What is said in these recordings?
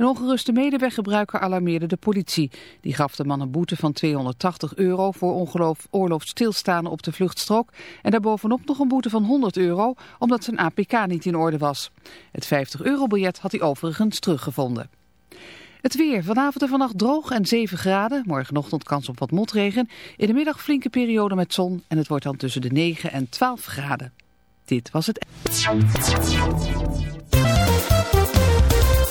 Een ongeruste medeweggebruiker alarmeerde de politie. Die gaf de man een boete van 280 euro voor oorloofd stilstaan op de vluchtstrook. En daarbovenop nog een boete van 100 euro omdat zijn APK niet in orde was. Het 50 euro biljet had hij overigens teruggevonden. Het weer. Vanavond en vannacht droog en 7 graden. Morgenochtend kans op wat motregen. In de middag flinke periode met zon. En het wordt dan tussen de 9 en 12 graden. Dit was het...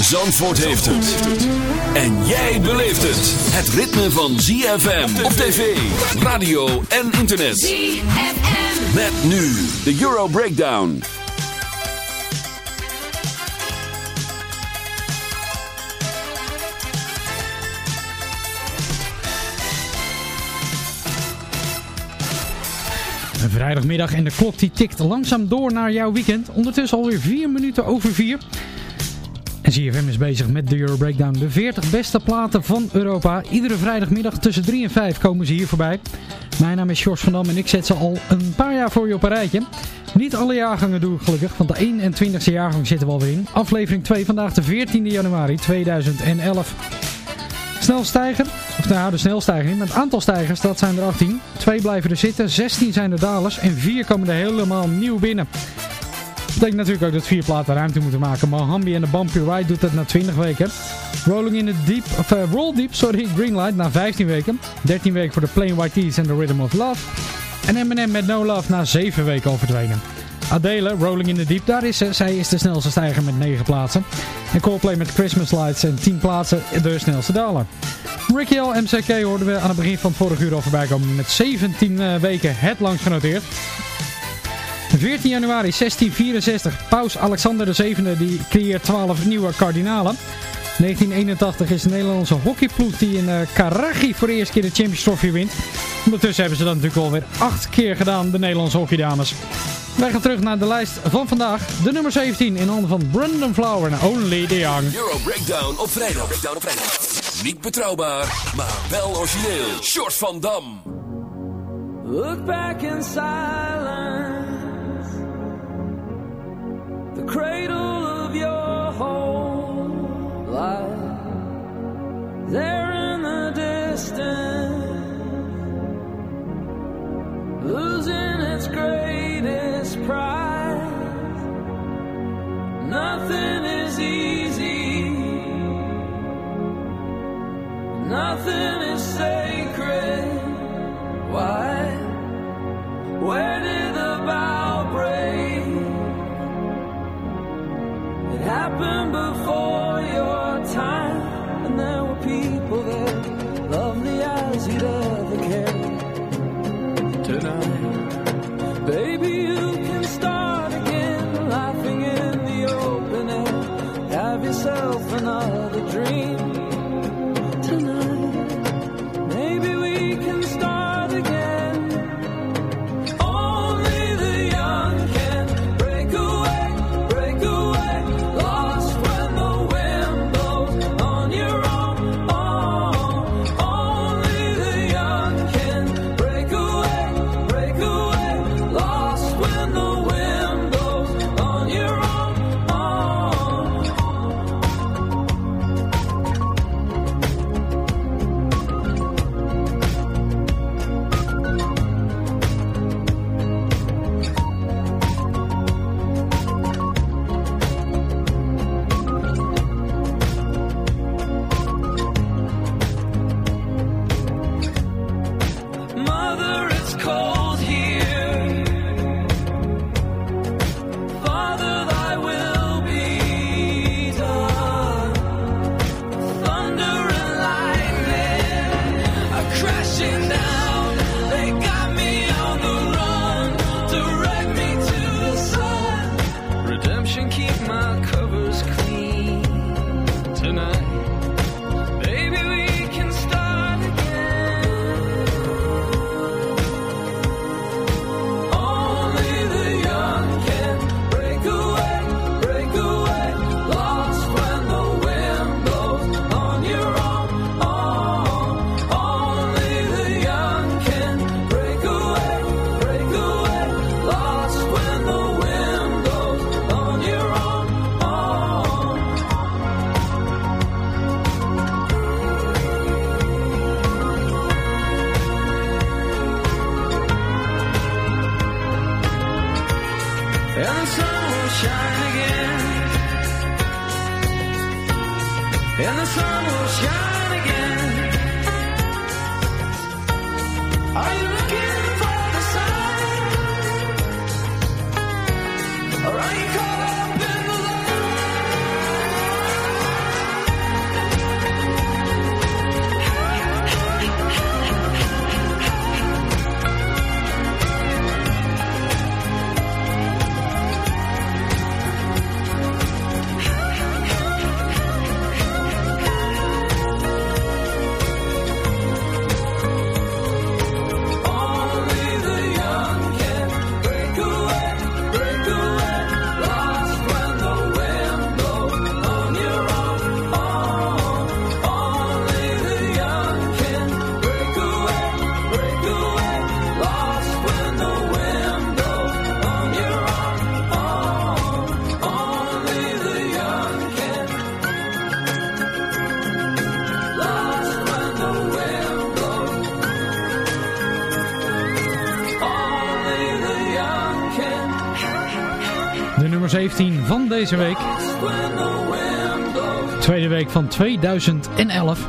Zandvoort heeft het. En jij beleeft het. Het ritme van ZFM op tv, radio en internet. ZFM. Met nu de Euro Breakdown. Een vrijdagmiddag en de klok die tikt langzaam door naar jouw weekend. Ondertussen alweer 4 minuten over 4. En ZFM is bezig met de Euro Breakdown. De 40 beste platen van Europa. Iedere vrijdagmiddag tussen 3 en 5 komen ze hier voorbij. Mijn naam is Sjors van Dam en ik zet ze al een paar jaar voor je op een rijtje. Niet alle jaargangen doe ik gelukkig, want de 21ste jaargang zitten we alweer in. Aflevering 2 vandaag de 14e januari 2011. Snelstijger, of nou de snelstijger maar het aantal stijgers, dat zijn er 18. Twee blijven er zitten, 16 zijn er dalers en 4 komen er helemaal nieuw binnen. Betekent natuurlijk ook dat vier platen ruimte moeten maken. Mohambi en de Bumpy Ride doet dat na 20 weken. Rolling in the Deep, of eh, Roll Deep, sorry, Greenlight na 15 weken. 13 weken voor de Plain White Tees en The Rhythm of Love. En Eminem met No Love na 7 weken al verdwenen. Adele, Rolling in the Deep, daar is ze. Zij is de snelste stijger met 9 plaatsen. En Coldplay met Christmas Lights en 10 plaatsen de snelste daler. Ricky L. MCK hoorden we aan het begin van het vorige uur al voorbij komen met 17 eh, weken het langst genoteerd. 14 januari 1664, paus Alexander VII die creëert 12 nieuwe kardinalen. 1981 is de Nederlandse hockeyploeg die in uh, Karachi voor de eerste keer de Champions Trophy wint. Ondertussen hebben ze dat natuurlijk alweer 8 keer gedaan, de Nederlandse hockeydames. Wij gaan terug naar de lijst van vandaag. De nummer 17 in handen van Brendan Flower en Only the Young. Euro Breakdown op vrijdag. Breakdown op vrijdag. Niet betrouwbaar, maar wel origineel. Short van Dam. Look back in silence. Cradle of your whole life. There in the distance. Losing its greatest prize. Nothing is easy. Nothing is sacred. Why? Deze week. Tweede week van 2011.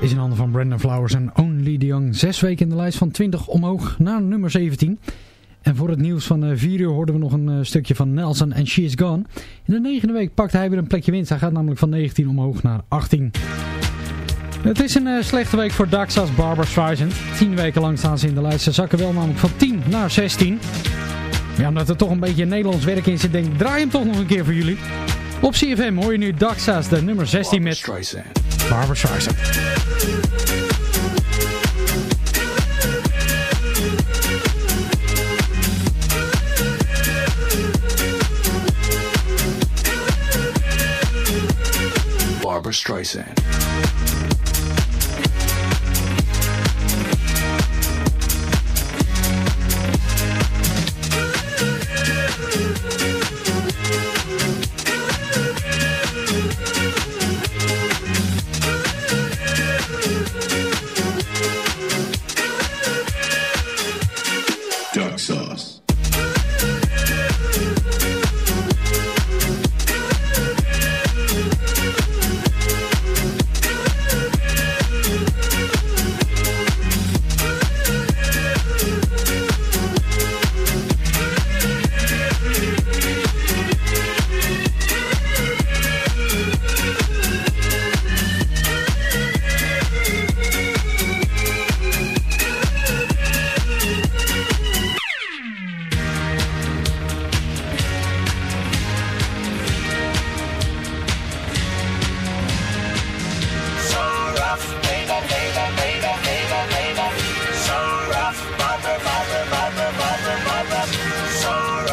Is in handen van Brandon Flowers en Only the Young. Zes weken in de lijst van 20 omhoog naar nummer 17. En voor het nieuws van 4 uur hoorden we nog een eh, stukje van Nelson en She Is Gone. In de negende week pakt hij weer een plekje winst. Hij gaat namelijk van 19 omhoog naar 18. Het is een eh, slechte week voor Daxa's Barbara Streisand. 10 weken lang staan ze in de lijst. Ze zakken wel namelijk van 10 naar 16. Ja, omdat er toch een beetje Nederlands werk in zit, denk ik, draai hem toch nog een keer voor jullie. Op CFM hoor je nu Daxa's, de nummer 16 met Barbara Streisand. Barbara Streisand.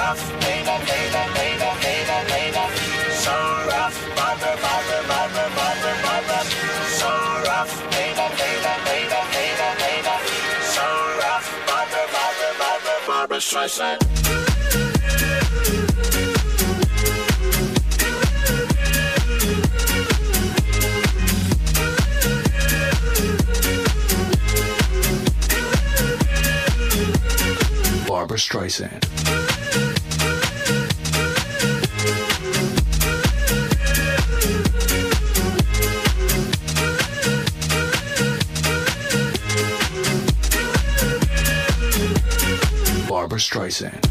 Rough, baby, baby, baby, baby, baby. So rough. So rough, baby, baby, baby, baby, baby. So rough, Barbara Streisand. Barbara Streisand. Streisand.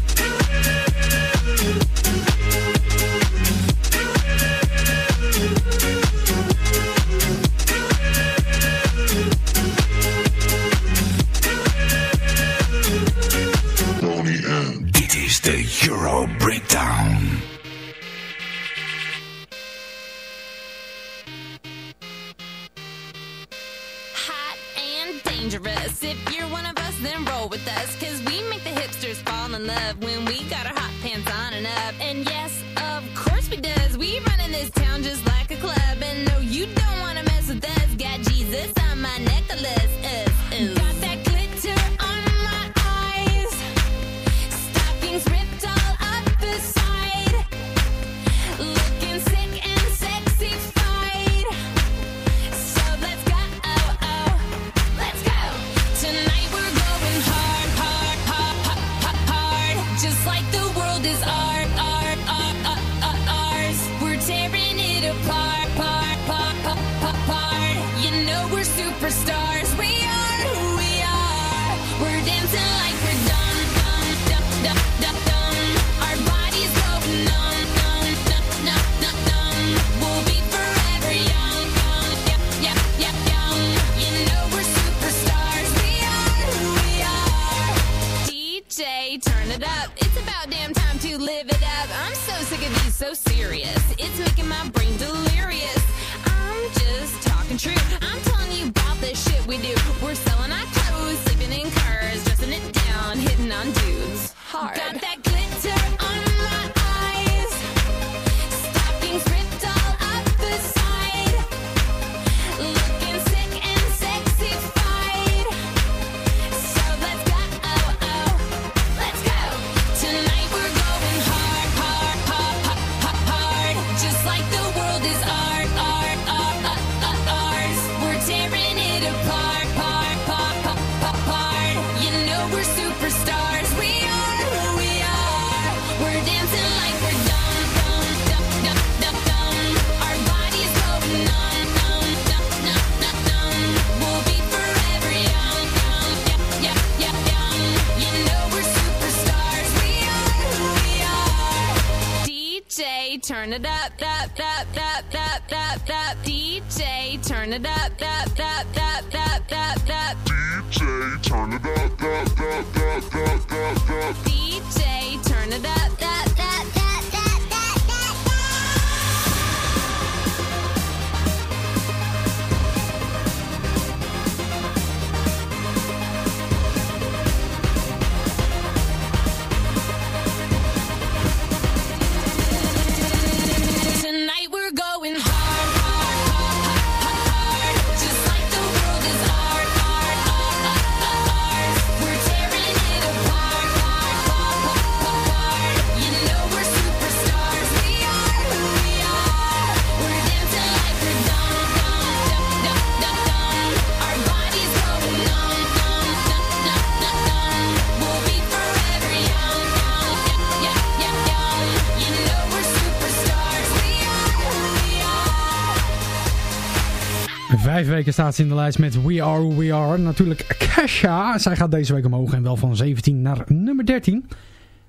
Vijf weken staat ze in de lijst met We Are Who We Are. Natuurlijk Kesha. Zij gaat deze week omhoog en wel van 17 naar nummer 13.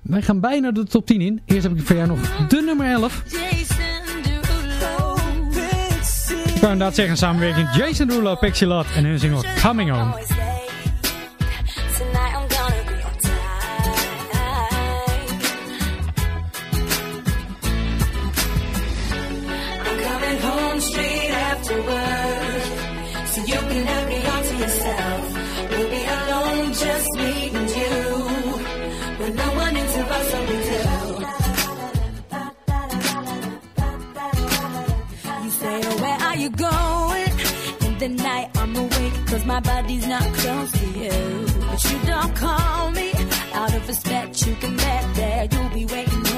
Wij gaan bijna de top 10 in. Eerst heb ik voor jou nog de nummer 11. Ik kan inderdaad zeggen, samenwerking Jason Derulo, Pixie Lot en hun single Coming Home. Cause my body's not close to you. But you don't call me out of respect. You can bet that you'll be waiting.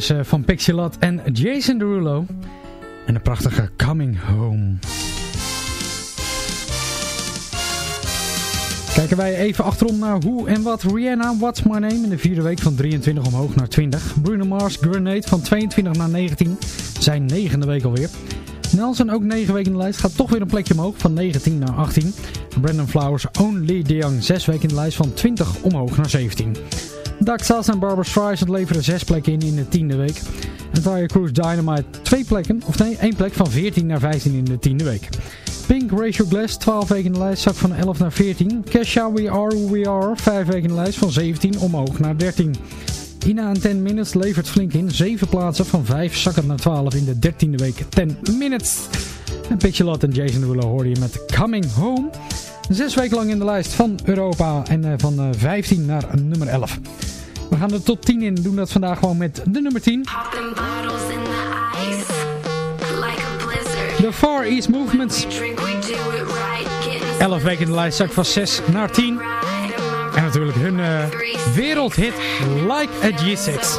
Is eh, van Pixie en Jason Derulo. En de prachtige Coming Home. Kijken wij even achterom naar hoe en wat Rihanna What's My Name in de vierde week van 23 omhoog naar 20. Bruno Mars Grenade van 22 naar 19, zijn negende week alweer. Nelson ook 9 weken in de lijst, gaat toch weer een plekje omhoog van 19 naar 18. Brandon Flowers Only Young 6 weken in de lijst van 20 omhoog naar 17. Daxas en Barbara Streisand leveren 6 plekken in in de tiende week. En Tyre Cruise Dynamite 2 plekken, of nee, 1 plek van 14 naar 15 in de tiende week. Pink Ratio Glass 12 weken in de lijst, zak van 11 naar 14. Kesha We Are Who We Are 5 weken in de lijst van 17 omhoog naar 13. Ina en 10 Minutes levert flink in. 7 plaatsen van 5 zakken naar 12 in de 13e week 10 Minutes. En Pixelot en Jason Derulo hoorde je met Coming Home. 6 weken lang in de lijst van Europa en uh, van uh, 15 naar nummer 11. We gaan er tot 10 in. Doen dat vandaag gewoon met de nummer 10. The Far East Movements. 11 weken in de lijst, zak van 6 naar 10. En natuurlijk hun uh, wereldhit Like a G6.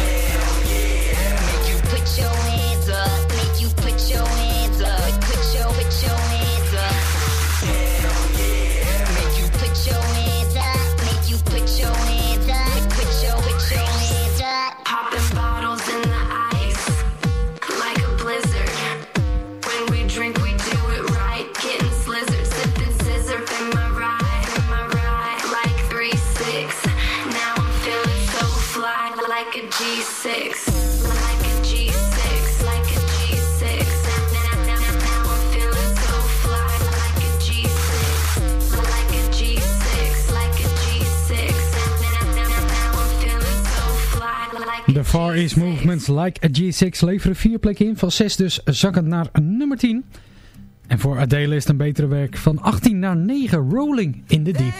Far East Movements Like a G6 leveren vier plekken in. Van 6 dus zakkend naar nummer 10. En voor Adele is het een betere werk. Van 18 naar 9 Rolling in the Deep.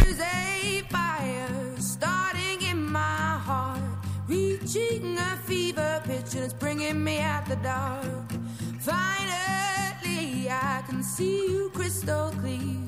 Finally, I can see you crystal clear.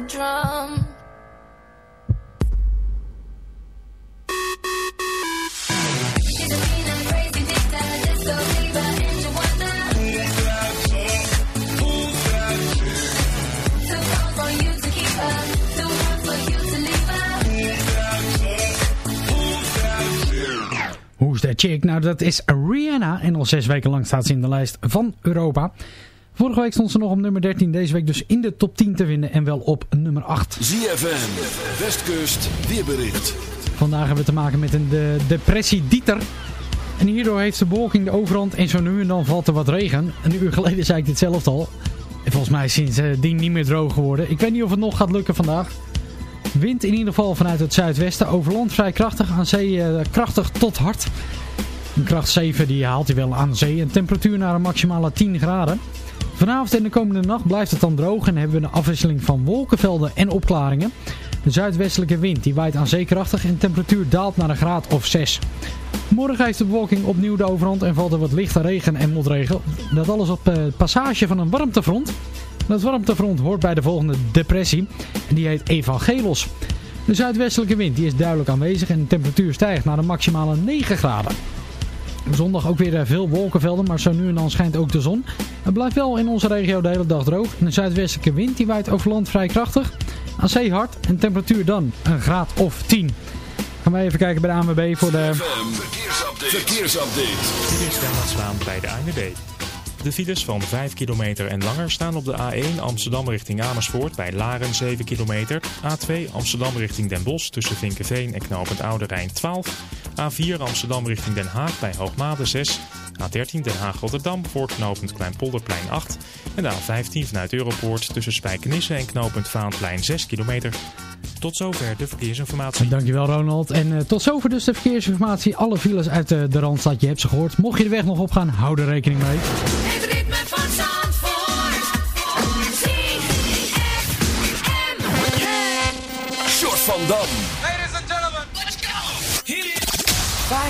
Drum. Who's that chick? Nou, dat is Rihanna. En al zes weken lang staat ze in de lijst van Europa. Vorige week stond ze nog op nummer 13. Deze week dus in de top 10 te vinden. En wel op nummer 8. ZFM, Westkust, weerbericht. Vandaag hebben we te maken met een de, depressie Dieter. En hierdoor heeft de bewolking de overhand. En zo nu en dan valt er wat regen. Een uur geleden zei ik dit zelf al. En volgens mij is sindsdien niet meer droog geworden. Ik weet niet of het nog gaat lukken vandaag. Wind in ieder geval vanuit het zuidwesten. Over land vrij krachtig. Aan zee eh, krachtig tot hard. Een kracht 7 die haalt hij wel aan zee. Een temperatuur naar een maximale 10 graden. Vanavond en de komende nacht blijft het dan droog. En hebben we een afwisseling van wolkenvelden en opklaringen. De zuidwestelijke wind die waait aan zee krachtig. En de temperatuur daalt naar een graad of 6. Morgen heeft de bewolking opnieuw de overhand. En valt er wat lichte regen en motregen. Dat alles op eh, passage van een warmtefront. Dat warmtefront hoort bij de volgende depressie. En die heet Evangelos. De zuidwestelijke wind die is duidelijk aanwezig en de temperatuur stijgt naar een maximale 9 graden. Zondag ook weer eh, veel wolkenvelden, maar zo nu en dan schijnt ook de zon. Het blijft wel in onze regio de hele dag droog. En de zuidwestelijke wind die waait over land vrij krachtig. Aan zee hard en temperatuur dan een graad of 10. Gaan wij even kijken bij de ANWB voor de... Verkeersupdate. Verkeersupdate. Dit is Wijnand Zwaan bij de ANWB. De files van 5 kilometer en langer staan op de A1 Amsterdam richting Amersfoort bij Laren 7 kilometer. A2 Amsterdam richting Den Bosch tussen Vinkenveen en Knopend Oude Rijn 12. A4 Amsterdam richting Den Haag bij Hoogmade 6. A13 Den Haag-Rotterdam voor knooppunt Kleinpolderplein 8. En de A15 vanuit Europoort tussen Spijkenisse en knooppunt Vaanplein 6 kilometer. Tot zover de verkeersinformatie. Dankjewel Ronald. En uh, tot zover dus de verkeersinformatie. Alle files uit uh, de Randstad, je hebt ze gehoord. Mocht je de weg nog opgaan, hou er rekening mee. Het ritme van Zandvoort. Short van Dam.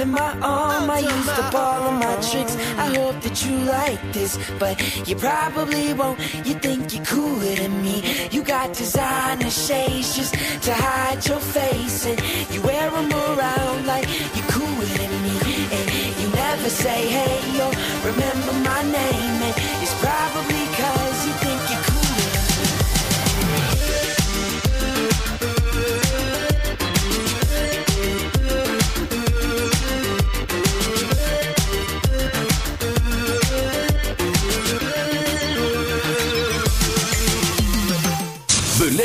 Under my arm. I used up all of my tricks. I hope that you like this, but you probably won't. You think you're cooler than me. You got designer shades just to hide your face, and you wear them around like you're cooler than me. And you never say hey yo, remember my name, and it's probably 'cause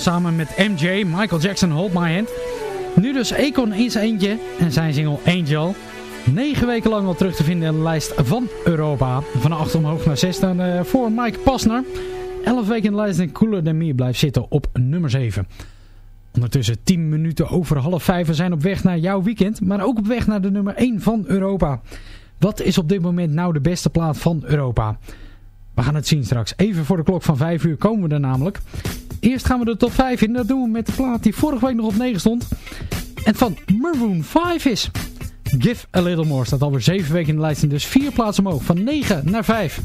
Samen met MJ, Michael Jackson, Hold My Hand. Nu dus Akon in zijn eentje en zijn single Angel. Negen weken lang al terug te vinden in de lijst van Europa. Van 8 omhoog naar 6 dan eh, voor Mike Pasner. 11 weken in de lijst en Cooler Than Me blijft zitten op nummer 7. Ondertussen 10 minuten over half 5. We zijn op weg naar jouw weekend, maar ook op weg naar de nummer 1 van Europa. Wat is op dit moment nou de beste plaat van Europa? We gaan het zien straks. Even voor de klok van 5 uur komen we er namelijk. Eerst gaan we de top 5 in. Dat doen we met de plaat die vorige week nog op 9 stond. En van Maroon 5 is. Give a Little More staat alweer 7 weken in de lijst. En dus 4 plaatsen omhoog. Van 9 naar 5.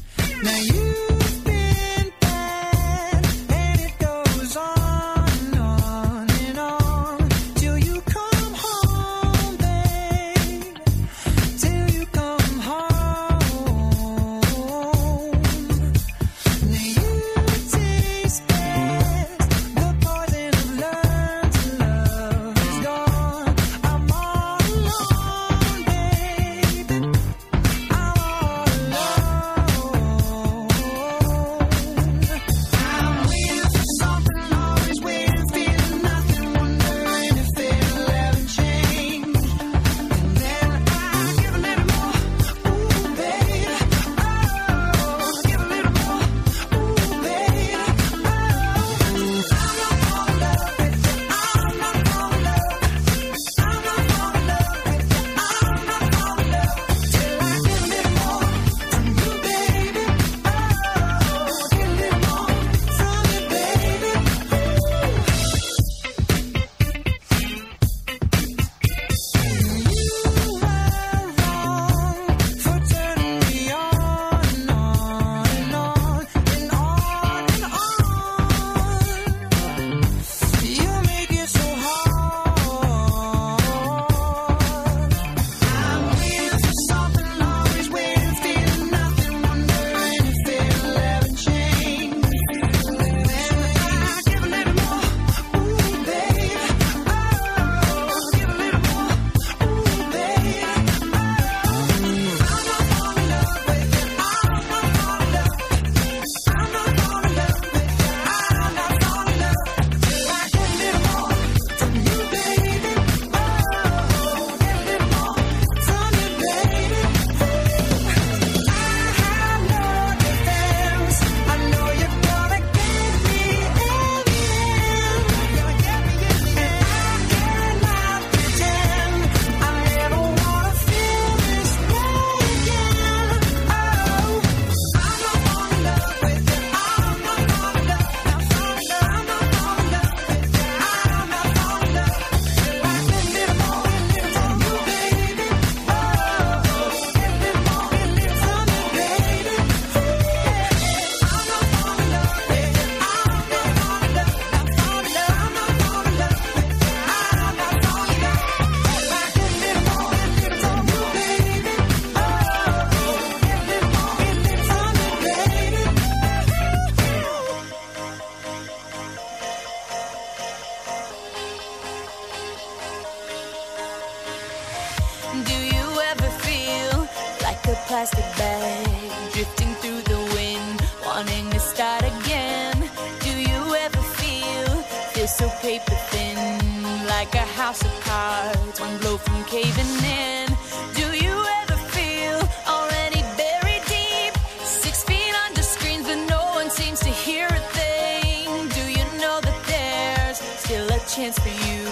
Chance for you?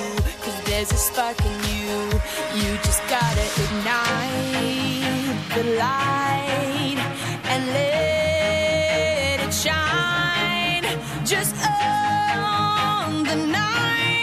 Cause there's a spark in you. You just gotta ignite the light and let it shine. Just on the night,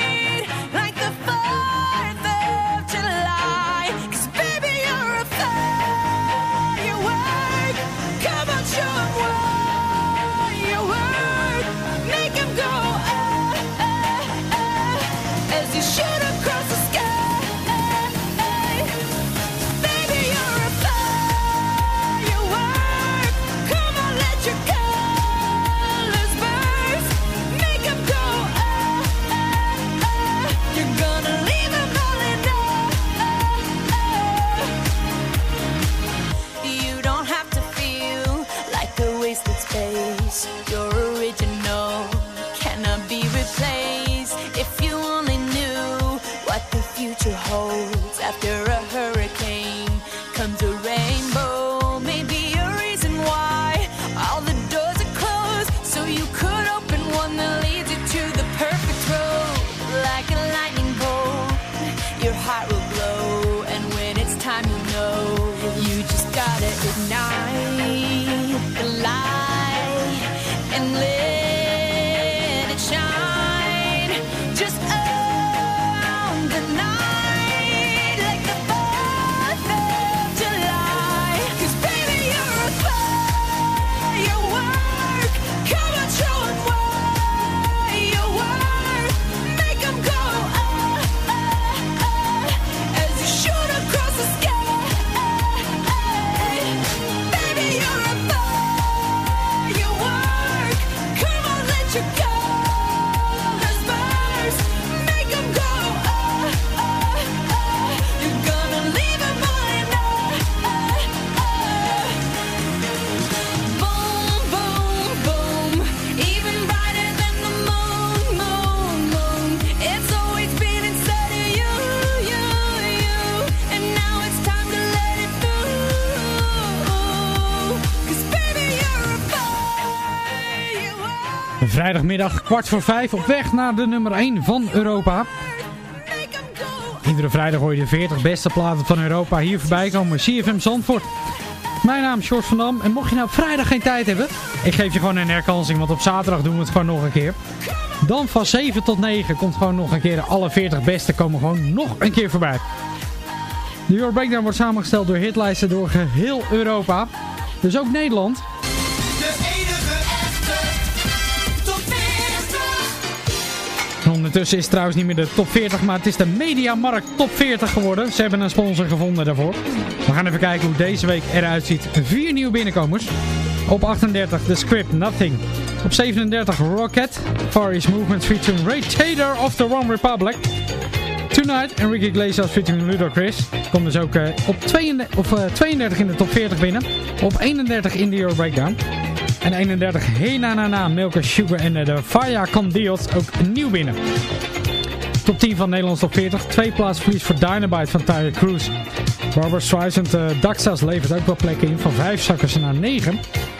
Vrijdagmiddag kwart voor vijf op weg naar de nummer 1 van Europa. Iedere vrijdag hoor je de 40 beste platen van Europa hier voorbij komen. CFM Zandvoort. Mijn naam is Short van Dam. En mocht je nou vrijdag geen tijd hebben, ik geef je gewoon een herkansing, want op zaterdag doen we het gewoon nog een keer. Dan van 7 tot 9 komt gewoon nog een keer de alle 40 beste komen gewoon nog een keer voorbij. De Euro Breakdown wordt samengesteld door hitlijsten door geheel Europa. Dus ook Nederland. Ondertussen is trouwens niet meer de top 40, maar het is de Mediamarkt top 40 geworden. Ze hebben een sponsor gevonden daarvoor. We gaan even kijken hoe deze week eruit ziet. Vier nieuwe binnenkomers. Op 38 The Script Nothing. Op 37 Rocket. Far East Movement featuring Ray Taylor of the One Republic. Tonight Enrique Iglesias featuring Ludacris. Komt dus ook eh, op 32, of, eh, 32 in de top 40 binnen. Op 31 in de Euro Breakdown. En 31 Hey Na Na Na, Milka Sugar en eh, de Faya Candiot ook nieuw binnen. Top 10 van Nederlands top 40. Twee plaats verlies voor Dynamite van Tyre Cruise. Barbara Streisand uh, Daxas levert ook wel plekken in. Van 5 zakken ze naar 9.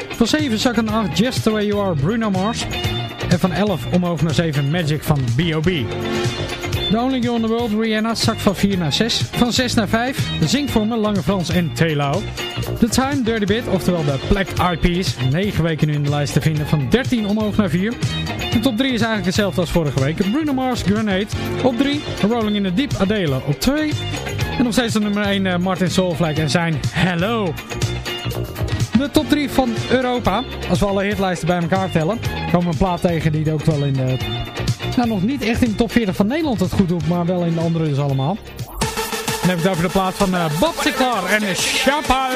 Van 7 zakken naar 8 Just The Way You Are Bruno Mars. En van 11 omhoog naar 7 Magic van B.O.B. The Only Girl in the World, Rihanna, zakt van 4 naar 6. Van 6 naar 5, de Zinkvormen, Lange Frans en Telo. The Time, Dirty Bit, oftewel de Black Eyed Peas. 9 weken nu in de lijst te vinden, van 13 omhoog naar 4. De top 3 is eigenlijk hetzelfde als vorige week. Bruno Mars, Grenade. Op 3, Rolling in the Deep, Adele. Op 2. En nog steeds de nummer 1, uh, Martin Solveig en zijn Hello. De top 3 van Europa. Als we alle hitlijsten bij elkaar tellen, komen we een plaat tegen die ook wel in de... Nou, nog niet echt in de top 40 van Nederland het goed doet, maar wel in de andere dus allemaal. Dan heb ik het over de plaats van uh, Bob en Chapal.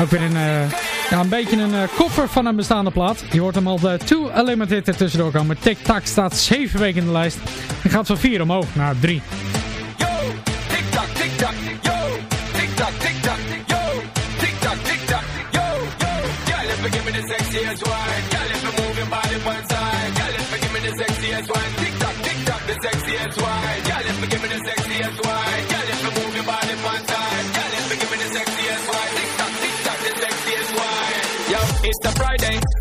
Ook weer een, eh, een beetje een eh, koffer van een bestaande plaat. Je hoort hem al de Too Unlimited er tussendoor komen. Tic Tac staat 7 weken in de lijst. En gaat van 4 omhoog naar 3. Yo, tic tac, tic tac, yo, tic tac, tic tac, yo, tic tac, tic tac, yo, yo. Yeah, let me give me sexy as well.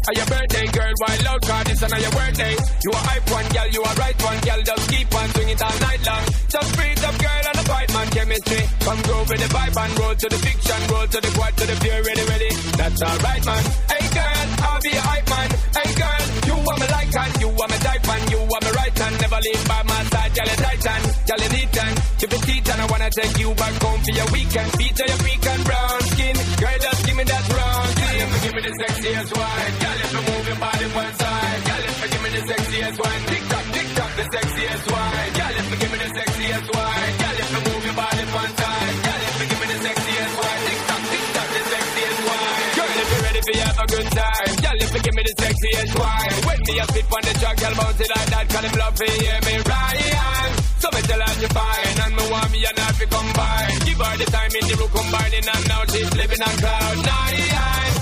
Or your birthday, girl. Wild out, cause this is your birthday. You a hype one, girl. You a right one, girl. Just keep on swing it all night long. Just breathe up, girl, and a fight man chemistry. Come groove with the vibe and roll to the fiction, roll to the quad, to the pure, ready, ready. That's alright, man. Hey, girl, I'll be a hype man. Hey, girl, you are my like and you are my type man. You are my right hand, never leave by my side. Girl, you titan, girl, you neat and keep it teeth and I wanna take you back home for your weekend. Feature your freak and brown skin. Girl, just give me that. Give me the sexiest wine. Girl, if you move your body one side. Girl, if you give me the sexiest wine. Tick tock, tick tock, the sexiest wine. Girl, if you give me the sexiest wine. Girl, if you move your body one side. Girl, if you give me the sexiest wine. Tick tock, tick tock, the sexiest wine. Girl, if you're ready for have a good time. Girl, if you give me the sexiest wine. When me a spit on the track, girl, bounce it like that. Call him love for hear me right. So me tell her you fine. And me want me and her to combine. Give her the time in the room combining. And now she's living on cloud nine.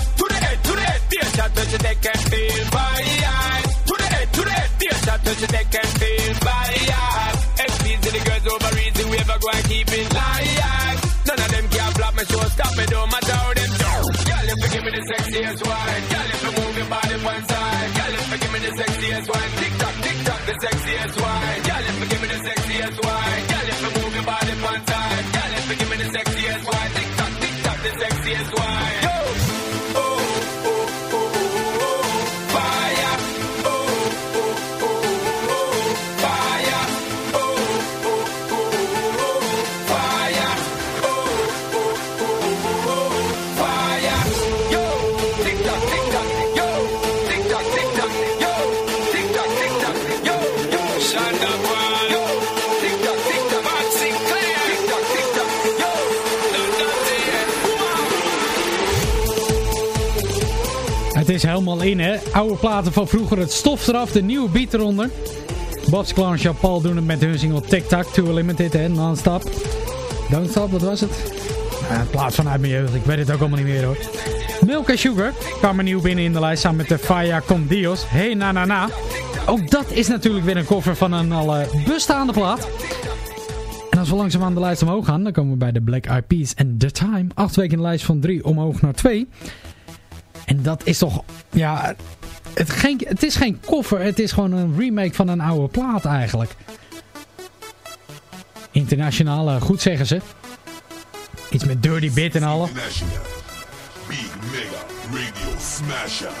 To the head, to the head. Be touch your neck and feel fine. To the head, to the head. Be a shot touch your neck and feel fine. SPs to the girls over easy. We ever go and keep it live. None of them can flop my show. Stop me, don't matter how them do. Girl, if you give me the sexiest wine. Girl, if you move your body one side. Girl, if you give me the sexiest wine. Helemaal in, hè. Oude platen van vroeger, het stof eraf, de nieuwe beat eronder. Bob's Clan en Jean-Paul doen het met hun single Tic Tac, Too Limited, hè, non-stop. Don't Stop, wat was het? Ja, een plaat vanuit mijn jeugd, ik weet het ook allemaal niet meer hoor. Milk and Sugar kwam er nieuw binnen in de lijst samen met de Faya Con Dios. Hey na na na. Ook dat is natuurlijk weer een cover van een al eh, bestaande plaat. En als we langzaam aan de lijst omhoog gaan, dan komen we bij de Black Eyed Peas en The Time. Acht weken in de lijst van 3 omhoog naar 2. En dat is toch, ja, het, geen, het is geen cover, het is gewoon een remake van een oude plaat eigenlijk. Internationaal, eh, goed zeggen ze. Iets met dirty bit en alle. Big Mega Radio Smasher.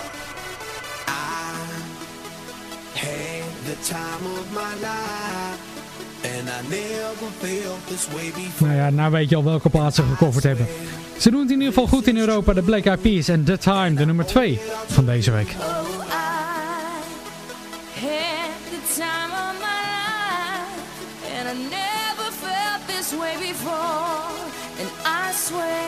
Had the time of my life. And I never felt this way before. Nou ja, nou weet je al welke plaats ze gecoverd hebben. Ze doen het in ieder geval goed in Europa, de Black Eyed Peas en The Time, de nummer 2 van deze week. Had the time of my life, and I never felt this way before. And I swear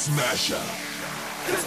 Smasher. Cause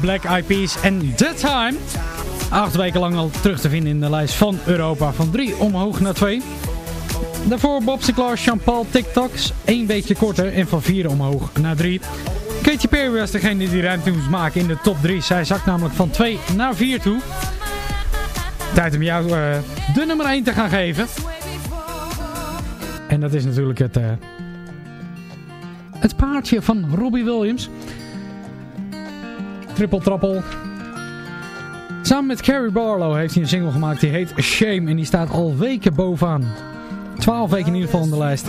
Black Eyed Peas en The Time. Acht weken lang al terug te vinden in de lijst van Europa. Van 3 omhoog naar 2. Daarvoor Bob Sinclair, Jean-Paul TikToks. Eén beetje korter en van 4 omhoog naar 3. Katy Perry was degene die ruimte moest maken in de top 3. Zij zakt namelijk van 2 naar 4 toe. Tijd om jou eh, de nummer 1 te gaan geven. En dat is natuurlijk het, eh, het paardje van Robbie Williams. Triple Trappel. Samen met Carrie Barlow heeft hij een single gemaakt die heet Shame. En die staat al weken bovenaan. 12 weken in ieder geval in de lijst.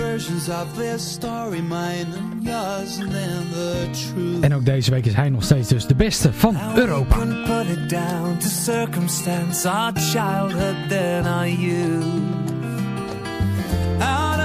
En ook deze week is hij nog steeds dus de beste van Europa. Put it down to circumstance, our childhood, then our youth.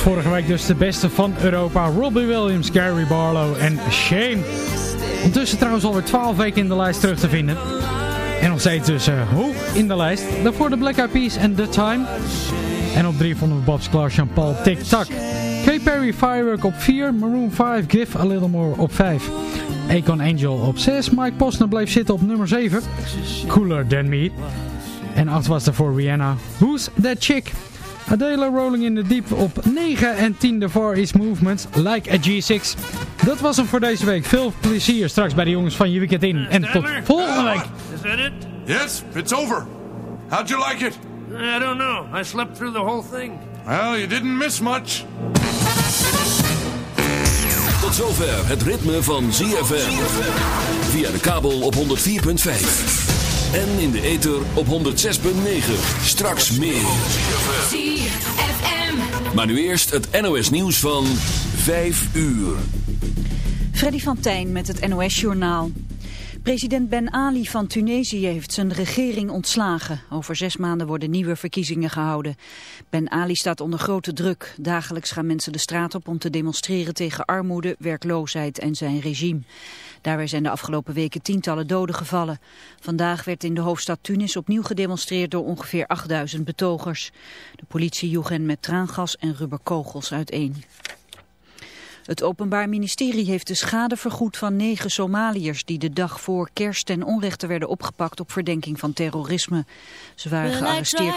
Vorige week dus de beste van Europa. Robbie Williams, Gary Barlow en Shame. Ondertussen trouwens alweer 12 weken in de lijst terug te vinden. En nog steeds dus eh, hoog in de lijst. Daarvoor de Black Eyed Peas en The Time. En op 3 vonden we Bob Sclar, Jean-Paul, Tic Tac. Perry, Firework op 4. Maroon 5, Give a Little More op 5. Akon Angel op 6. Mike Posner bleef zitten op nummer 7. Cooler Than Me. En 8 was er voor Rihanna. Who's That Chick? Adela Rolling in the Deep op 9 en 10 de Far East Movements, Like a G6. Dat was hem voor deze week. Veel plezier straks bij de jongens van Je Weekend In. En tot volgende week. Is that it? Yes, it's over. How'd you like it? I don't know. I slept through the whole thing. Well, you didn't miss much. Tot zover het ritme van ZFM. Via de kabel op 104.5. En in de ether op 106.9. Straks meer. ZFM. Maar nu eerst het NOS nieuws van 5 uur. Freddy van Tijn met het NOS-journaal. President Ben Ali van Tunesië heeft zijn regering ontslagen. Over zes maanden worden nieuwe verkiezingen gehouden. Ben Ali staat onder grote druk. Dagelijks gaan mensen de straat op om te demonstreren tegen armoede, werkloosheid en zijn regime. Daarbij zijn de afgelopen weken tientallen doden gevallen. Vandaag werd in de hoofdstad Tunis opnieuw gedemonstreerd door ongeveer 8000 betogers. De politie joeg hen met traangas en rubberkogels uiteen. Het Openbaar Ministerie heeft de schade vergoed van negen Somaliërs die de dag voor kerst ten onrechte werden opgepakt op verdenking van terrorisme. Ze waren gearresteerd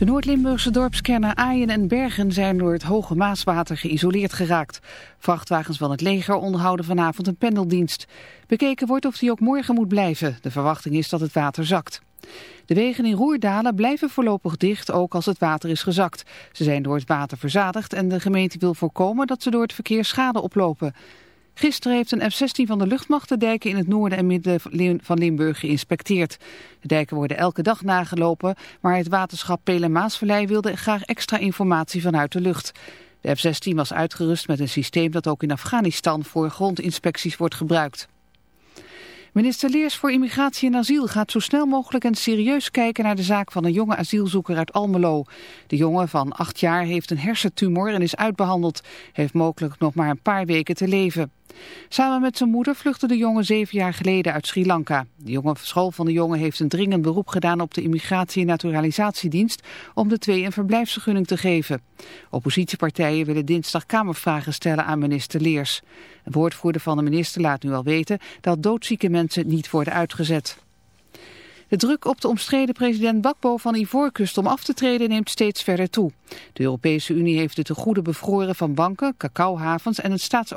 De Noord-Limburgse dorpskernen Aaien en Bergen zijn door het hoge Maaswater geïsoleerd geraakt. Vrachtwagens van het leger onderhouden vanavond een pendeldienst. Bekeken wordt of die ook morgen moet blijven. De verwachting is dat het water zakt. De wegen in Roerdalen blijven voorlopig dicht, ook als het water is gezakt. Ze zijn door het water verzadigd en de gemeente wil voorkomen dat ze door het verkeer schade oplopen. Gisteren heeft een F-16 van de luchtmacht de dijken in het noorden en midden van Limburg geïnspecteerd. De dijken worden elke dag nagelopen, maar het waterschap Pelen-Maasvallei wilde graag extra informatie vanuit de lucht. De F-16 was uitgerust met een systeem dat ook in Afghanistan voor grondinspecties wordt gebruikt. Minister Leers voor Immigratie en Asiel gaat zo snel mogelijk en serieus kijken naar de zaak van een jonge asielzoeker uit Almelo. De jongen van acht jaar heeft een hersentumor en is uitbehandeld. Heeft mogelijk nog maar een paar weken te leven. Samen met zijn moeder vluchtte de jongen zeven jaar geleden uit Sri Lanka. De jonge school van de jongen heeft een dringend beroep gedaan op de Immigratie- en Naturalisatiedienst om de twee een verblijfsvergunning te geven. Oppositiepartijen willen dinsdag kamervragen stellen aan minister Leers. Een woordvoerder van de minister laat nu al weten dat doodzieke mensen niet worden uitgezet. De druk op de omstreden president Bakbo van Ivoorkust om af te treden neemt steeds verder toe. De Europese Unie heeft het te goede bevroren van banken, cacaohavens en het staats